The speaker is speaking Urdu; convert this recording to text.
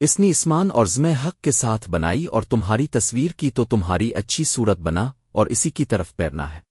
اس نے اسمان اور زمے حق کے ساتھ بنائی اور تمہاری تصویر کی تو تمہاری اچھی صورت بنا اور اسی کی طرف پیرنا ہے۔